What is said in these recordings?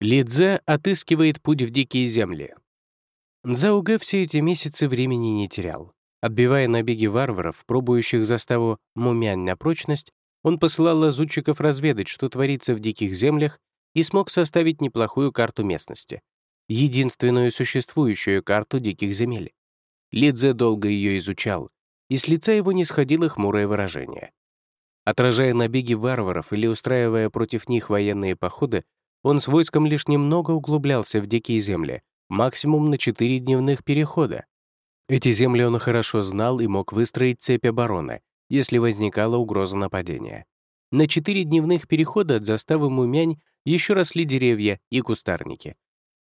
Лидзе отыскивает путь в дикие земли. Дзаугэ все эти месяцы времени не терял. Отбивая набеги варваров, пробующих заставу мумянь на прочность, он посылал лазутчиков разведать, что творится в диких землях, и смог составить неплохую карту местности. Единственную существующую карту диких земель. Лидзе долго ее изучал, и с лица его не сходило хмурое выражение. Отражая набеги варваров или устраивая против них военные походы, он с войском лишь немного углублялся в дикие земли, максимум на четыре дневных перехода. Эти земли он хорошо знал и мог выстроить цепь обороны, если возникала угроза нападения. На четыре дневных перехода от заставы Мумянь еще росли деревья и кустарники.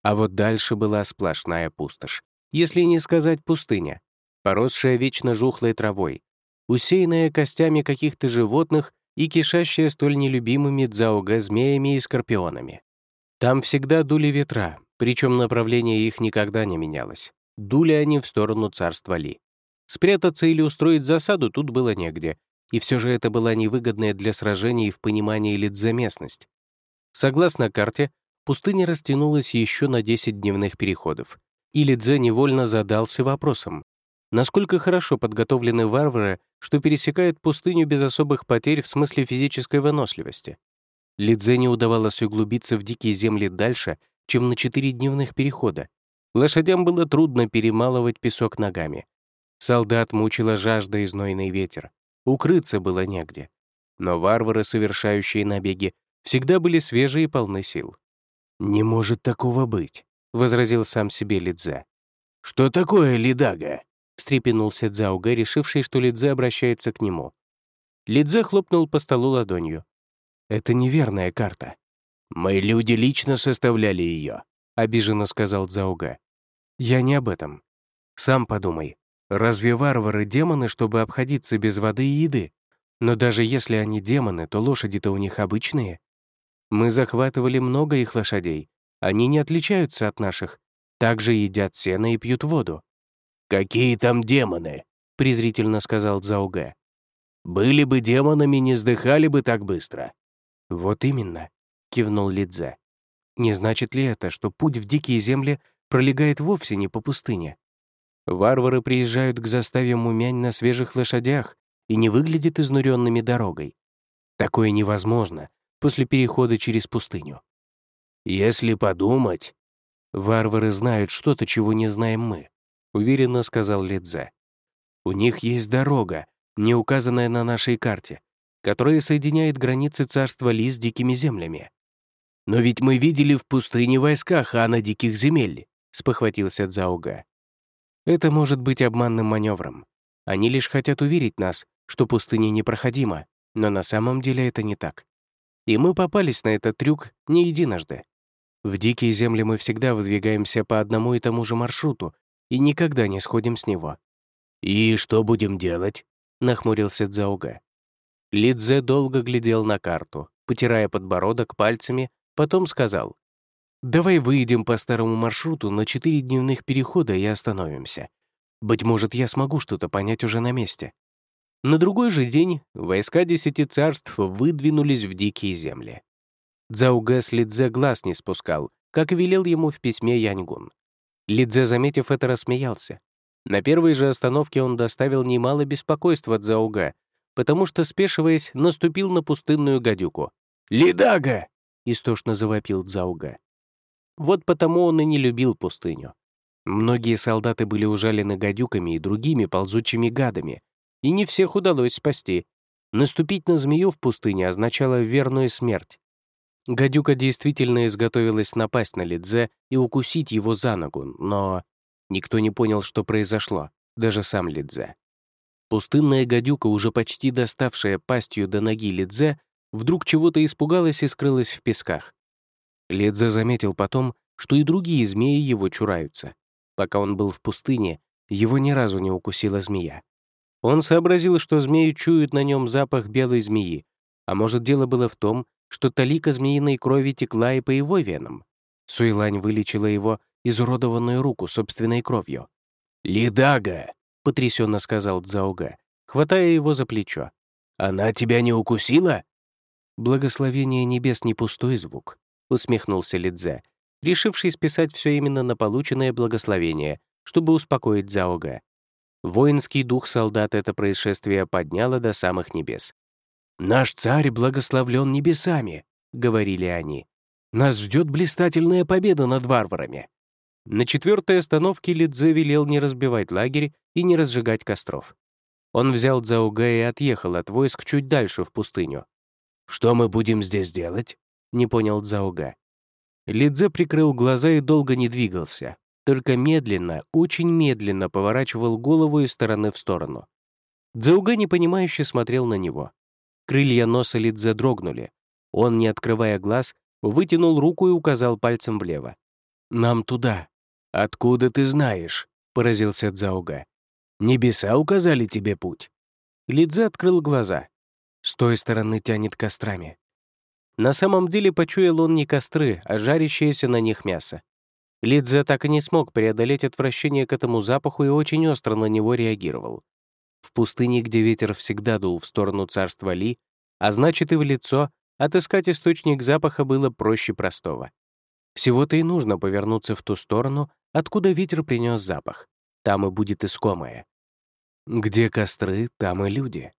А вот дальше была сплошная пустошь, если не сказать пустыня, поросшая вечно жухлой травой, усеянная костями каких-то животных и кишащая столь нелюбимыми дзауга змеями и скорпионами. Там всегда дули ветра, причем направление их никогда не менялось. Дули они в сторону царства Ли. Спрятаться или устроить засаду тут было негде, и все же это была невыгодная для сражений в понимании Лидзе местность. Согласно карте, пустыня растянулась еще на 10 дневных переходов, и Лидзе невольно задался вопросом, насколько хорошо подготовлены варвары, что пересекают пустыню без особых потерь в смысле физической выносливости. Лидзе не удавалось углубиться в дикие земли дальше, чем на четыре дневных перехода. Лошадям было трудно перемалывать песок ногами. Солдат мучила жажда и знойный ветер. Укрыться было негде. Но варвары, совершающие набеги, всегда были свежие и полны сил. «Не может такого быть», — возразил сам себе Лидзе. «Что такое Лидага?» — встрепенулся Дзауга, решивший, что Лидзе обращается к нему. Лидзе хлопнул по столу ладонью. Это неверная карта. Мы люди лично составляли ее, обиженно сказал Зауга. Я не об этом. Сам подумай. Разве варвары демоны, чтобы обходиться без воды и еды? Но даже если они демоны, то лошади-то у них обычные. Мы захватывали много их лошадей. Они не отличаются от наших. Также едят сено и пьют воду. «Какие там демоны?» — презрительно сказал Зауга. «Были бы демонами, не сдыхали бы так быстро. «Вот именно», — кивнул Лидзе. «Не значит ли это, что путь в дикие земли пролегает вовсе не по пустыне? Варвары приезжают к заставе Мумянь на свежих лошадях и не выглядят изнуренными дорогой. Такое невозможно после перехода через пустыню. Если подумать, варвары знают что-то, чего не знаем мы, уверенно сказал Лидзе. У них есть дорога, не указанная на нашей карте, которое соединяет границы царства Ли с дикими землями. «Но ведь мы видели в пустыне войска хана диких земель», — спохватился Цзауга. «Это может быть обманным маневром. Они лишь хотят уверить нас, что пустыня непроходима, но на самом деле это не так. И мы попались на этот трюк не единожды. В дикие земли мы всегда выдвигаемся по одному и тому же маршруту и никогда не сходим с него». «И что будем делать?» — нахмурился Цзауга. Лидзе долго глядел на карту, потирая подбородок пальцами, потом сказал, «Давай выйдем по старому маршруту на четыре дневных перехода и остановимся. Быть может, я смогу что-то понять уже на месте». На другой же день войска Десяти Царств выдвинулись в дикие земли. Дзаугэ с Лидзе глаз не спускал, как велел ему в письме Яньгун. Лидзе, заметив это, рассмеялся. На первой же остановке он доставил немало беспокойства Дзауга, потому что, спешиваясь, наступил на пустынную гадюку. «Лидага!» — истошно завопил Дзауга. Вот потому он и не любил пустыню. Многие солдаты были ужалены гадюками и другими ползучими гадами, и не всех удалось спасти. Наступить на змею в пустыне означало верную смерть. Гадюка действительно изготовилась напасть на Лидзе и укусить его за ногу, но никто не понял, что произошло, даже сам Лидзе. Пустынная гадюка, уже почти доставшая пастью до ноги Лидзе, вдруг чего-то испугалась и скрылась в песках. Лидзе заметил потом, что и другие змеи его чураются. Пока он был в пустыне, его ни разу не укусила змея. Он сообразил, что змеи чуют на нем запах белой змеи, а может, дело было в том, что талика змеиной крови текла и по его венам. Суйлань вылечила его изуродованную руку собственной кровью. «Лидага!» — потрясенно сказал Дзауга, хватая его за плечо. «Она тебя не укусила?» Благословение небес не пустой звук. усмехнулся Лидзе, решивший списать все именно на полученное благословение, чтобы успокоить Заога. Воинский дух солдат это происшествие подняло до самых небес. «Наш царь благословлен небесами», — говорили они. «Нас ждет блистательная победа над варварами». На четвертой остановке Лидзе велел не разбивать лагерь и не разжигать костров. Он взял Дзауга и отъехал от войск чуть дальше в пустыню. «Что мы будем здесь делать?» — не понял Дзауга. Лидзе прикрыл глаза и долго не двигался, только медленно, очень медленно поворачивал голову из стороны в сторону. Дзауга непонимающе смотрел на него. Крылья носа Лидзе дрогнули. Он, не открывая глаз, вытянул руку и указал пальцем влево. «Нам туда». «Откуда ты знаешь?» — поразился Дзауга. «Небеса указали тебе путь». Лидзе открыл глаза. С той стороны тянет кострами. На самом деле почуял он не костры, а жарящееся на них мясо. Лидзе так и не смог преодолеть отвращение к этому запаху и очень остро на него реагировал. В пустыне, где ветер всегда дул в сторону царства Ли, а значит и в лицо, отыскать источник запаха было проще простого. Всего-то и нужно повернуться в ту сторону, откуда ветер принес запах. Там и будет искомое. Где костры, там и люди.